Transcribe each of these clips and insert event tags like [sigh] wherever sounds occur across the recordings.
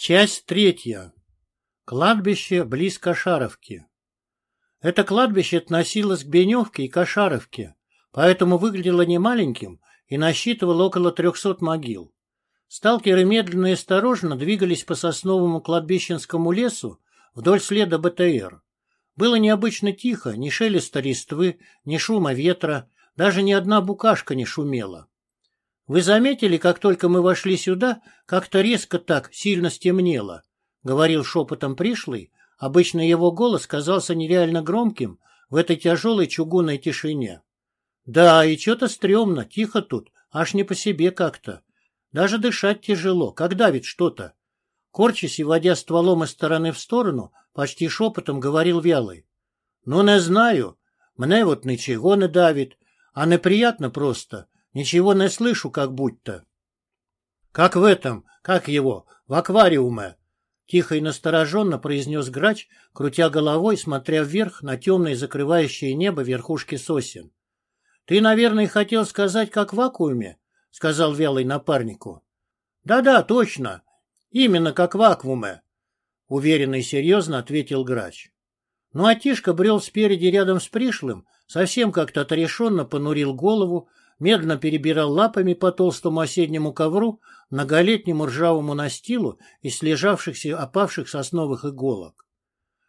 Часть третья. Кладбище близ Кошаровки. Это кладбище относилось к Беневке и Кошаровке, поэтому выглядело немаленьким и насчитывало около трехсот могил. Сталкеры медленно и осторожно двигались по сосновому кладбищенскому лесу вдоль следа БТР. Было необычно тихо, ни шелеста листвы, ни шума ветра, даже ни одна букашка не шумела. Вы заметили, как только мы вошли сюда, как-то резко так, сильно стемнело? — говорил шепотом пришлый. Обычно его голос казался нереально громким в этой тяжелой чугунной тишине. Да, и что-то стрёмно, тихо тут, аж не по себе как-то. Даже дышать тяжело, как давит что-то. Корчась и водя стволом из стороны в сторону, почти шепотом говорил вялый. — Ну, не знаю. Мне вот ничего не давит, а неприятно просто. Ничего не слышу, как будто. — Как в этом, как его, в аквариуме, — тихо и настороженно произнес грач, крутя головой, смотря вверх на темное закрывающее небо верхушки сосен. — Ты, наверное, хотел сказать, как в вакууме, — сказал вялый напарнику. Да — Да-да, точно. Именно как в вакууме, — уверенно и серьезно ответил грач. Ну а Тишка брел спереди рядом с пришлым, совсем как-то отрешенно понурил голову, медленно перебирал лапами по толстому осеннему ковру, многолетнему ржавому настилу из слежавшихся опавших сосновых иголок.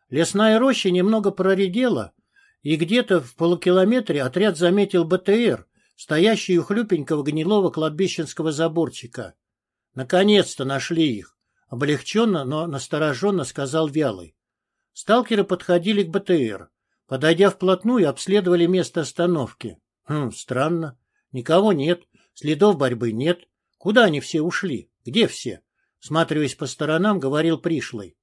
Лесная роща немного проредела, и где-то в полукилометре отряд заметил БТР, стоящий у хлюпенького гнилого кладбищенского заборчика. Наконец-то нашли их, облегченно, но настороженно сказал Вялый. Сталкеры подходили к БТР. Подойдя вплотную, обследовали место остановки. Хм, странно. Никого нет, следов борьбы нет. Куда они все ушли? Где все? Сматриваясь по сторонам, говорил пришлый.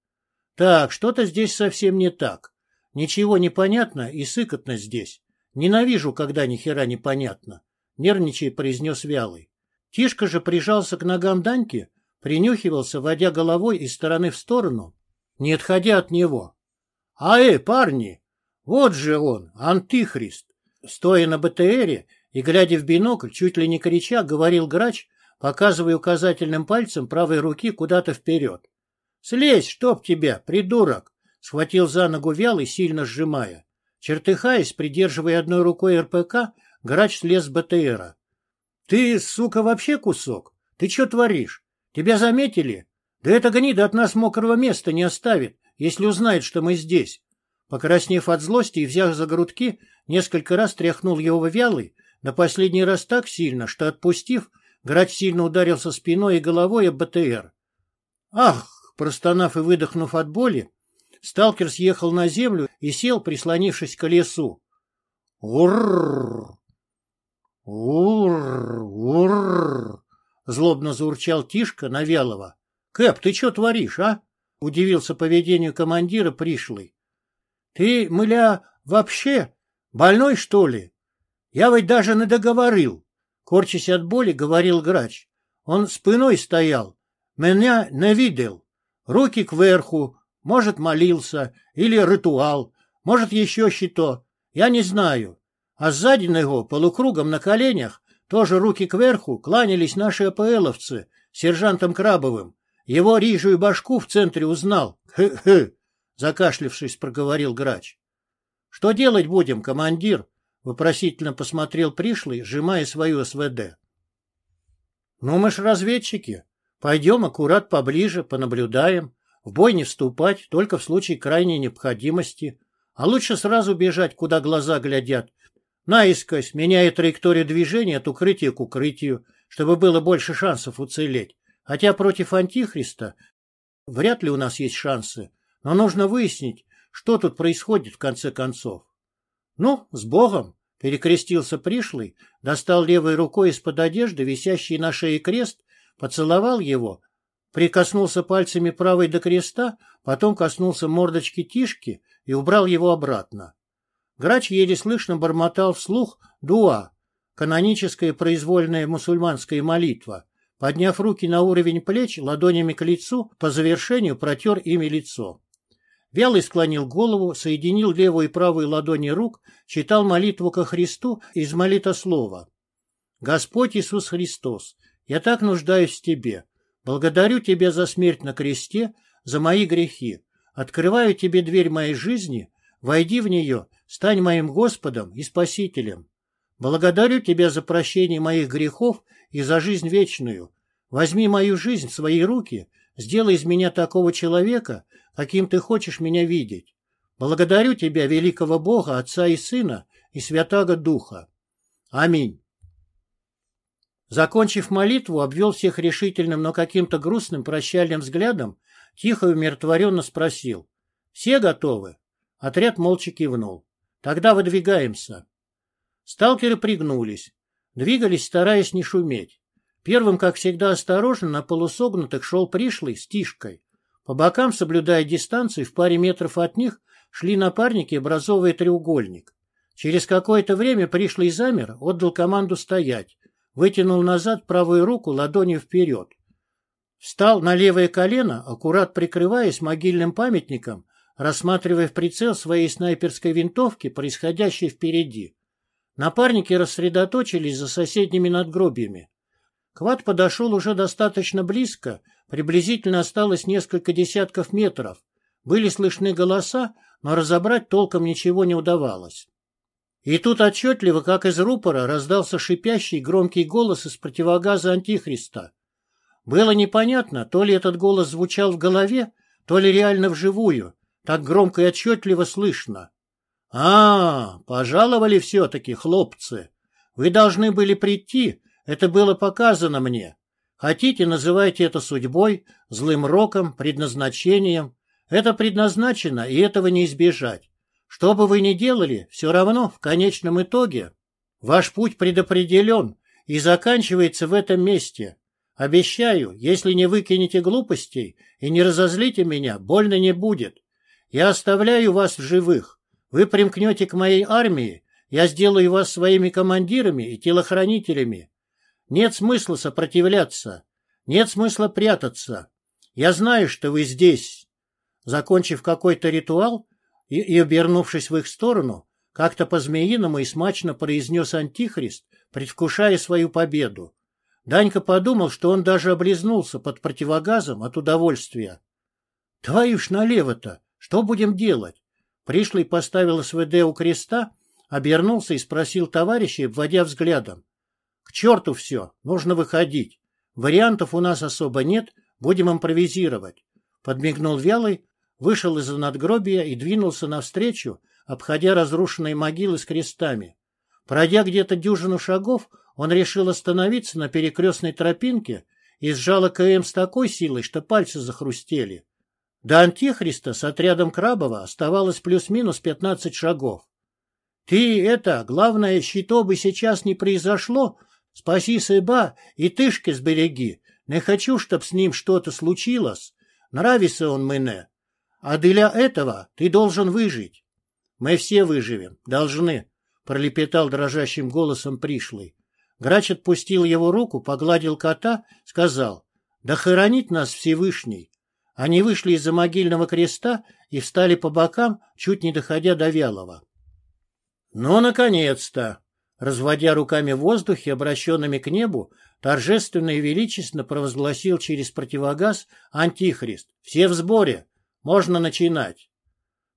Так, что-то здесь совсем не так. Ничего не понятно и сыкотно здесь. Ненавижу, когда ни хера не понятно. Нервничая, произнес вялый. Тишка же прижался к ногам Даньки, принюхивался, водя головой из стороны в сторону, не отходя от него. — А э, парни! Вот же он, антихрист! Стоя на БТРе и, глядя в бинокль, чуть ли не крича, говорил грач, показывая указательным пальцем правой руки куда-то вперед. «Слезь, чтоб тебя, придурок!» Схватил за ногу вялый, сильно сжимая. Чертыхаясь, придерживая одной рукой РПК, грач слез с БТРа. «Ты, сука, вообще кусок? Ты что творишь? Тебя заметили? Да эта гнида от нас мокрого места не оставит, если узнает, что мы здесь». Покраснев от злости и взяв за грудки, несколько раз тряхнул его вялый, на последний раз так сильно, что, отпустив, грач сильно ударился спиной и головой об БТР. «Ах!» — простонав и выдохнув от боли, сталкер съехал на землю и сел, прислонившись к колесу. «Урррр! Урррр! Урррр!» — злобно заурчал Тишка Навялова. «Кэп, ты что творишь, а?» — удивился поведению командира пришлый. «Ты, мыля, вообще больной, что ли?» Я ведь даже не договорил. Корчась от боли, говорил грач. Он спиной стоял. Меня не видел. Руки кверху. Может, молился. Или ритуал. Может, еще что. Я не знаю. А сзади него, полукругом на коленях, тоже руки кверху, кланялись наши АПЛовцы сержантом Крабовым. Его рижую башку в центре узнал. Хы-хы, закашлившись, проговорил грач. Что делать будем, командир? Вопросительно посмотрел пришлый, сжимая свою СВД. Ну, мы ж разведчики. Пойдем аккурат поближе, понаблюдаем. В бой не вступать, только в случае крайней необходимости. А лучше сразу бежать, куда глаза глядят. Наискось, меняя траекторию движения от укрытия к укрытию, чтобы было больше шансов уцелеть. Хотя против Антихриста вряд ли у нас есть шансы. Но нужно выяснить, что тут происходит в конце концов. Ну, с Богом! Перекрестился пришлый, достал левой рукой из-под одежды висящий на шее крест, поцеловал его, прикоснулся пальцами правой до креста, потом коснулся мордочки Тишки и убрал его обратно. Грач еле слышно бормотал вслух «дуа» — каноническая произвольная мусульманская молитва. Подняв руки на уровень плеч, ладонями к лицу, по завершению протер ими лицо. Вялый склонил голову, соединил левую и правую ладони рук, читал молитву ко Христу из молитослова. «Господь Иисус Христос, я так нуждаюсь в Тебе. благодарю тебя за смерть на кресте, за мои грехи. Открываю тебе дверь моей жизни, войди в нее, стань моим Господом и Спасителем. Благодарю тебя за прощение моих грехов и за жизнь вечную. Возьми мою жизнь в свои руки, сделай из меня такого человека, каким ты хочешь меня видеть. Благодарю тебя, великого Бога, Отца и Сына и Святаго Духа. Аминь. Закончив молитву, обвел всех решительным, но каким-то грустным прощальным взглядом, тихо и умиротворенно спросил. «Все готовы?» Отряд молча кивнул. «Тогда выдвигаемся». Сталкеры пригнулись. Двигались, стараясь не шуметь. Первым, как всегда, осторожно, на полусогнутых шел пришлый с тишкой. По бокам, соблюдая дистанцию, в паре метров от них шли напарники, образовывая треугольник. Через какое-то время пришлый замер, отдал команду стоять, вытянул назад правую руку ладонью вперед. Встал на левое колено, аккурат прикрываясь могильным памятником, рассматривая в прицел своей снайперской винтовки происходящее впереди. Напарники рассредоточились за соседними надгробиями. Квад подошел уже достаточно близко, приблизительно осталось несколько десятков метров. Были слышны голоса, но разобрать толком ничего не удавалось. И тут отчетливо, как из рупора, раздался шипящий громкий голос из противогаза Антихриста. Было непонятно, то ли этот голос звучал в голове, то ли реально вживую, так громко и отчетливо слышно. «А, пожаловали все-таки, хлопцы. Вы должны были прийти, это было показано мне. Хотите, называйте это судьбой, злым роком, предназначением. Это предназначено, и этого не избежать. Что бы вы ни делали, все равно, в конечном итоге, ваш путь предопределен и заканчивается в этом месте. Обещаю, если не выкинете глупостей и не разозлите меня, больно не будет. Я оставляю вас в живых. Вы примкнете к моей армии, я сделаю вас своими командирами и телохранителями. Нет смысла сопротивляться, нет смысла прятаться. Я знаю, что вы здесь. Закончив какой-то ритуал, и, и обернувшись в их сторону, как-то по-змеиному и смачно произнес Антихрист, предвкушая свою победу. Данька подумал, что он даже облизнулся под противогазом от удовольствия. — Твою ж налево-то! Что будем делать? Пришлый поставил СВД у креста, обернулся и спросил товарищей, обводя взглядом. — К черту все, нужно выходить. Вариантов у нас особо нет, будем импровизировать. Подмигнул Вялый, вышел из-за надгробия и двинулся навстречу, обходя разрушенные могилы с крестами. Пройдя где-то дюжину шагов, он решил остановиться на перекрестной тропинке и сжал КМ с такой силой, что пальцы захрустели. До Антихриста с отрядом Крабова оставалось плюс-минус пятнадцать шагов. «Ты это, главное, что бы сейчас не произошло, спаси сыба и тышки сбереги. Не хочу, чтоб с ним что-то случилось. Нравится он мне. А для этого ты должен выжить. Мы все выживем, должны, пролепетал дрожащим голосом пришлый. Грач отпустил его руку, погладил кота, сказал, да хоронит нас Всевышний. Они вышли из-за могильного креста и встали по бокам, чуть не доходя до Вялого. Ну, наконец-то! Разводя руками в воздухе, обращенными к небу, торжественно и величественно провозгласил через противогаз Антихрист. Все в сборе. Можно начинать.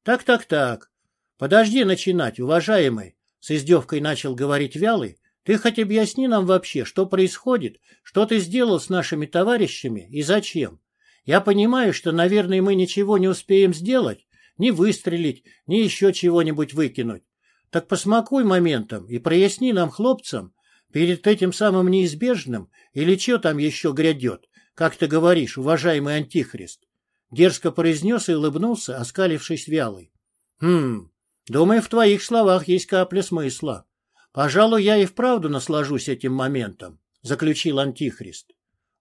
Так, так, так. Подожди начинать, уважаемый, с издевкой начал говорить Вялый. Ты хоть объясни нам вообще, что происходит, что ты сделал с нашими товарищами и зачем. Я понимаю, что, наверное, мы ничего не успеем сделать, ни выстрелить, ни еще чего-нибудь выкинуть. Так посмакуй моментом и проясни нам, хлопцам, перед этим самым неизбежным или что там еще грядет, как ты говоришь, уважаемый антихрист. Дерзко произнес и улыбнулся, оскалившись вялый. «Хм, думаю, в твоих словах есть капля смысла. Пожалуй, я и вправду наслажусь этим моментом», — заключил Антихрист.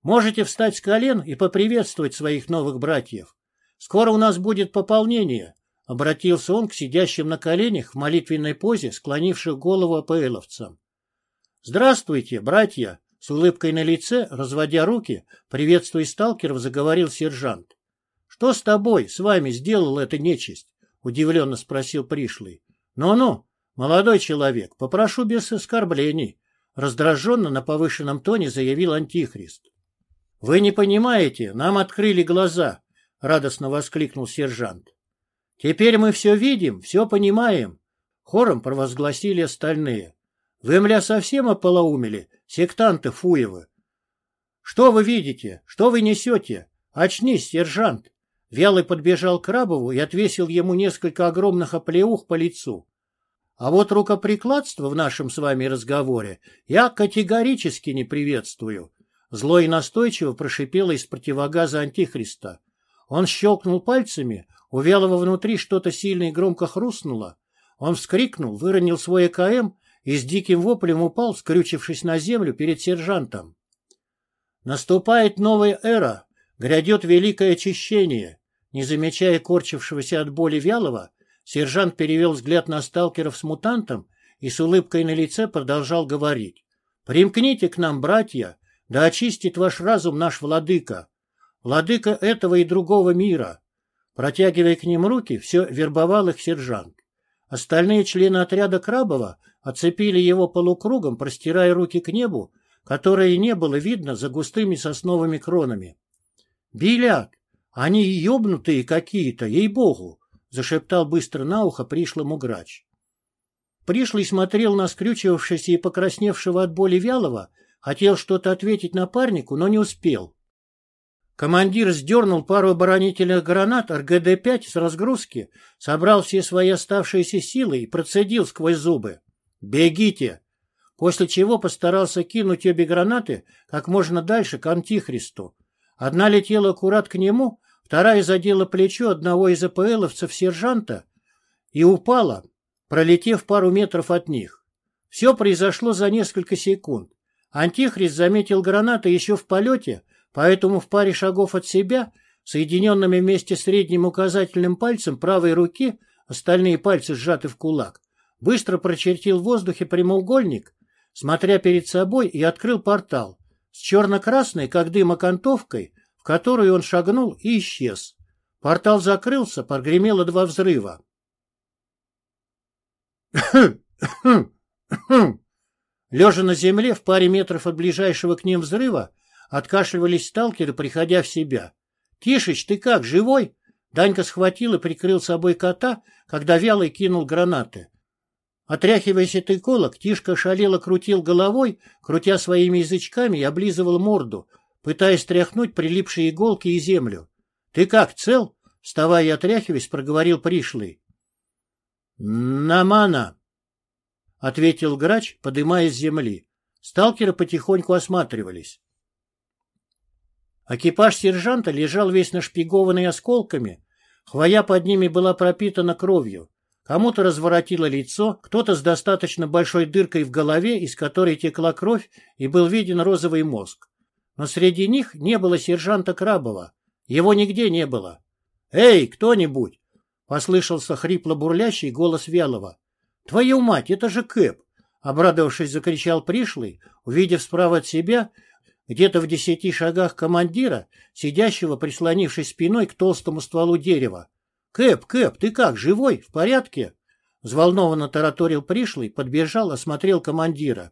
«Можете встать с колен и поприветствовать своих новых братьев. Скоро у нас будет пополнение», — обратился он к сидящим на коленях в молитвенной позе, склонивших голову АПЛовцам. «Здравствуйте, братья!» С улыбкой на лице, разводя руки, приветствуя сталкеров, заговорил сержант. Что с тобой, с вами сделал эта нечисть? Удивленно спросил пришлый. Ну-ну, молодой человек, попрошу без оскорблений. Раздраженно на повышенном тоне заявил Антихрист. — Вы не понимаете, нам открыли глаза, — радостно воскликнул сержант. — Теперь мы все видим, все понимаем, — хором провозгласили остальные. — Вы, мля, совсем ополоумели, сектанты Фуевы. — Что вы видите? Что вы несете? Очнись, сержант! Вялый подбежал к Крабову и отвесил ему несколько огромных оплеух по лицу. А вот рукоприкладство в нашем с вами разговоре я категорически не приветствую. Зло и настойчиво прошипело из противогаза Антихриста. Он щелкнул пальцами, у Вялого внутри что-то сильно и громко хрустнуло. Он вскрикнул, выронил свой ЭКМ и с диким воплем упал, скрючившись на землю перед сержантом. Наступает новая эра, грядет великое очищение. Не замечая корчившегося от боли вялого, сержант перевел взгляд на сталкеров с мутантом и с улыбкой на лице продолжал говорить. «Примкните к нам, братья, да очистит ваш разум наш владыка, владыка этого и другого мира». Протягивая к ним руки, все вербовал их сержант. Остальные члены отряда Крабова оцепили его полукругом, простирая руки к небу, которое не было видно за густыми сосновыми кронами. «Беляк, они ебнутые какие-то, ей-богу!» — зашептал быстро на ухо пришлому грач. Пришлый смотрел на скрючившегося и покрасневшего от боли вялого, хотел что-то ответить напарнику, но не успел. Командир сдернул пару оборонительных гранат РГД-5 с разгрузки, собрал все свои оставшиеся силы и процедил сквозь зубы. «Бегите!» После чего постарался кинуть обе гранаты как можно дальше к Антихристу. Одна летела аккурат к нему, вторая задела плечо одного из АПЛовцев сержанта и упала, пролетев пару метров от них. Все произошло за несколько секунд. Антихрист заметил гранаты еще в полете, поэтому в паре шагов от себя, соединенными вместе средним указательным пальцем правой руки, остальные пальцы сжаты в кулак, быстро прочертил в воздухе прямоугольник, смотря перед собой, и открыл портал, с черно-красной, как дым окантовкой, в которую он шагнул и исчез. Портал закрылся, прогремело два взрыва. [coughs] Лежа на земле в паре метров от ближайшего к ним взрыва, откашливались сталкеры, приходя в себя. «Тишич, ты как, живой?» Данька схватил и прикрыл собой кота, когда вялый кинул гранаты. Отряхиваясь от иголок, Тишка шалело крутил головой, крутя своими язычками и облизывал морду, пытаясь тряхнуть прилипшие иголки и землю. — Ты как, цел? — вставая и отряхиваясь, проговорил пришлый. — Намана! — ответил грач, подымаясь с земли. Сталкеры потихоньку осматривались. Экипаж сержанта лежал весь нашпигованный осколками, хвоя под ними была пропитана кровью. Кому-то разворотило лицо, кто-то с достаточно большой дыркой в голове, из которой текла кровь, и был виден розовый мозг. Но среди них не было сержанта Крабова. Его нигде не было. «Эй, кто-нибудь!» — послышался хрипло-бурлящий голос Вялова. «Твою мать, это же Кэп!» — обрадовавшись, закричал пришлый, увидев справа от себя, где-то в десяти шагах командира, сидящего, прислонившись спиной к толстому стволу дерева. «Кэп, Кэп, ты как, живой? В порядке?» Взволнованно тараторил пришлый, подбежал, осмотрел командира.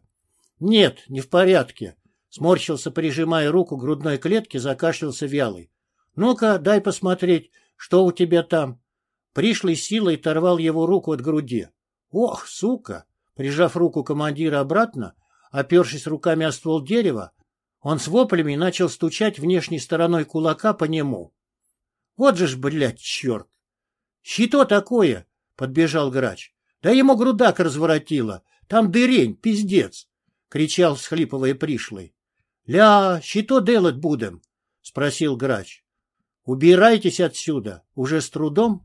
«Нет, не в порядке», — сморщился, прижимая руку к грудной клетке, закашлялся вялый. «Ну-ка, дай посмотреть, что у тебя там». Пришлый силой торвал его руку от груди. «Ох, сука!» Прижав руку командира обратно, опершись руками о ствол дерева, он с воплями начал стучать внешней стороной кулака по нему. «Вот же ж, блядь, черт!» «Щито такое!» — подбежал грач. «Да ему грудак разворотило! Там дырень, пиздец!» — кричал, всхлипывая пришлый. «Ля, щито делать будем?» — спросил грач. «Убирайтесь отсюда!» — уже с трудом.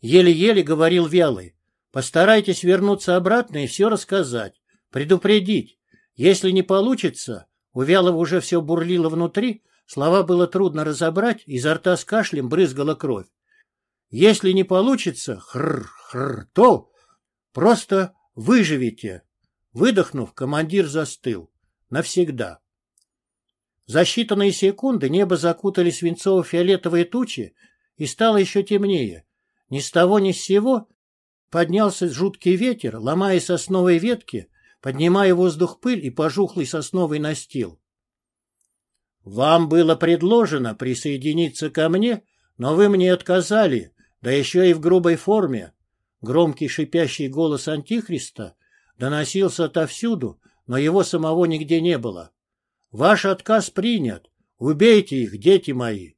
Еле-еле говорил вялый. «Постарайтесь вернуться обратно и все рассказать. Предупредить. Если не получится...» У Вялого уже все бурлило внутри, слова было трудно разобрать, изо рта с кашлем брызгала кровь. Если не получится, хр-хр, то просто выживете. Выдохнув, командир застыл. Навсегда. За считанные секунды небо закутали свинцово-фиолетовые тучи, и стало еще темнее. Ни с того ни с сего поднялся жуткий ветер, ломая сосновые ветки, поднимая в воздух пыль и пожухлый сосновый настил. Вам было предложено присоединиться ко мне, но вы мне отказали, да еще и в грубой форме. Громкий шипящий голос Антихриста доносился отовсюду, но его самого нигде не было. Ваш отказ принят. Убейте их, дети мои.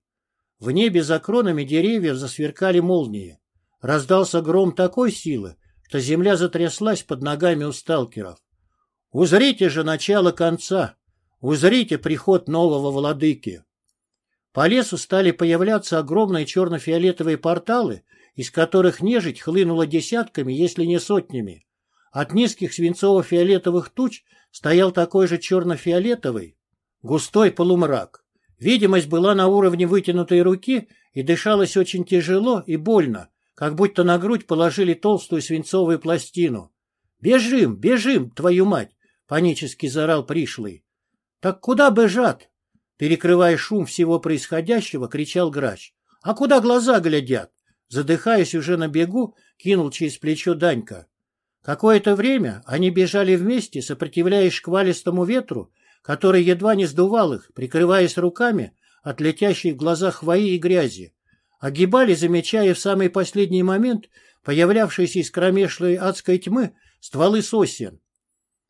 В небе за кронами деревьев засверкали молнии. Раздался гром такой силы, что земля затряслась под ногами у сталкеров. Узрите же начало конца, узрите приход нового владыки. По лесу стали появляться огромные черно-фиолетовые порталы, из которых нежить хлынула десятками, если не сотнями. От низких свинцово-фиолетовых туч стоял такой же черно-фиолетовый, густой полумрак. Видимость была на уровне вытянутой руки и дышалось очень тяжело и больно, как будто на грудь положили толстую свинцовую пластину. «Бежим, бежим, твою мать!» — панически заорал пришлый. «Так куда бежат?» Перекрывая шум всего происходящего, кричал грач. «А куда глаза глядят?» Задыхаясь уже на бегу, кинул через плечо Данька. Какое-то время они бежали вместе, сопротивляясь шквалистому ветру, который едва не сдувал их, прикрываясь руками от летящей в глазах хвои и грязи. Огибали, замечая в самый последний момент появлявшиеся из кромешной адской тьмы стволы сосен.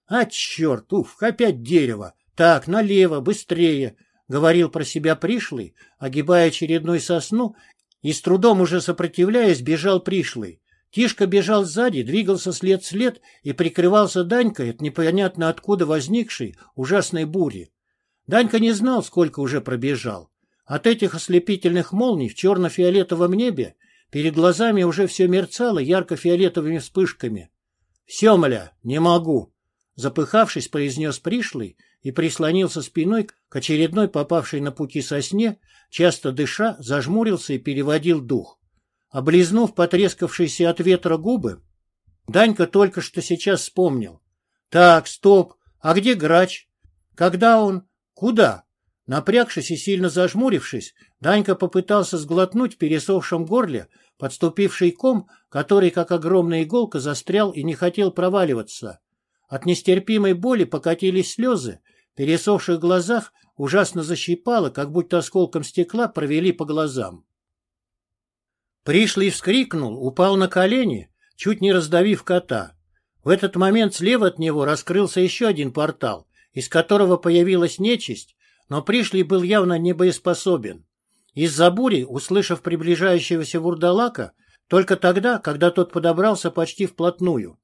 «А, черт, уф, опять дерево! Так, налево, быстрее!» — говорил про себя пришлый, огибая очередной сосну и с трудом уже сопротивляясь бежал пришлый. Тишка бежал сзади, двигался след след и прикрывался Данькой от непонятно откуда возникшей ужасной бури. Данька не знал, сколько уже пробежал. От этих ослепительных молний в черно-фиолетовом небе перед глазами уже все мерцало ярко-фиолетовыми вспышками. — Все, мля, не могу! — запыхавшись, произнес пришлый и прислонился спиной к очередной попавшей на пути сосне, часто дыша, зажмурился и переводил дух. Облизнув потрескавшиеся от ветра губы, Данька только что сейчас вспомнил. Так, стоп, а где грач? Когда он? Куда? Напрягшись и сильно зажмурившись, Данька попытался сглотнуть в пересохшем горле подступивший ком, который, как огромная иголка, застрял и не хотел проваливаться. От нестерпимой боли покатились слезы, в пересохших глазах ужасно защипало, как будто осколком стекла провели по глазам. Пришлый вскрикнул, упал на колени, чуть не раздавив кота. В этот момент слева от него раскрылся еще один портал, из которого появилась нечисть, но пришлый был явно не боеспособен. Из-за бури, услышав приближающегося вурдалака, только тогда, когда тот подобрался почти вплотную.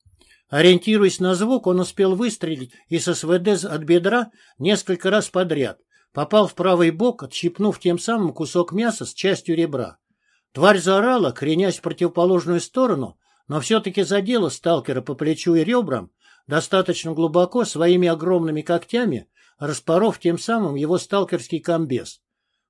Ориентируясь на звук, он успел выстрелить из СВД от бедра несколько раз подряд, попал в правый бок, отщипнув тем самым кусок мяса с частью ребра. Тварь заорала, кренясь в противоположную сторону, но все-таки задела сталкера по плечу и ребрам достаточно глубоко своими огромными когтями, распоров тем самым его сталкерский комбез.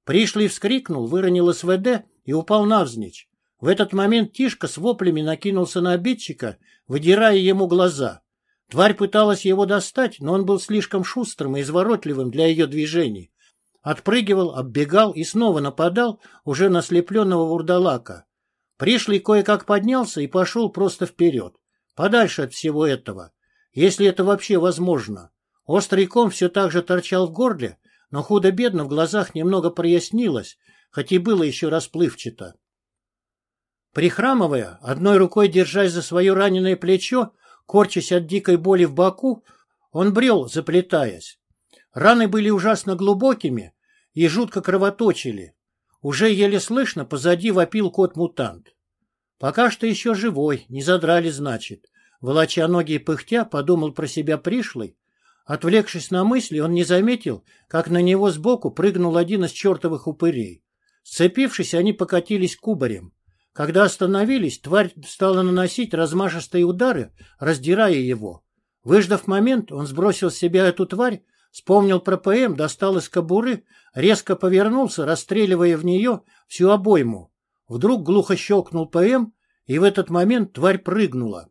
Пришлый вскрикнул, выронил СВД и упал навзничь. В этот момент Тишка с воплями накинулся на обидчика, выдирая ему глаза. Тварь пыталась его достать, но он был слишком шустрым и изворотливым для ее движений. Отпрыгивал, оббегал и снова нападал уже на слепленного вурдалака. Пришлый кое-как поднялся и пошел просто вперед, подальше от всего этого, если это вообще возможно. Острый ком все так же торчал в горле, но худо-бедно в глазах немного прояснилось, хоть и было еще расплывчато. Прихрамывая, одной рукой держась за свое раненое плечо, корчась от дикой боли в боку, он брел, заплетаясь. Раны были ужасно глубокими и жутко кровоточили. Уже еле слышно позади вопил кот-мутант. Пока что еще живой, не задрали, значит. Волоча ноги и пыхтя, подумал про себя пришлый. Отвлекшись на мысли, он не заметил, как на него сбоку прыгнул один из чертовых упырей. Сцепившись, они покатились кубарем. Когда остановились, тварь стала наносить размашистые удары, раздирая его. Выждав момент, он сбросил с себя эту тварь, Вспомнил про ПМ, достал из кобуры, резко повернулся, расстреливая в нее всю обойму. Вдруг глухо щелкнул ПМ, и в этот момент тварь прыгнула.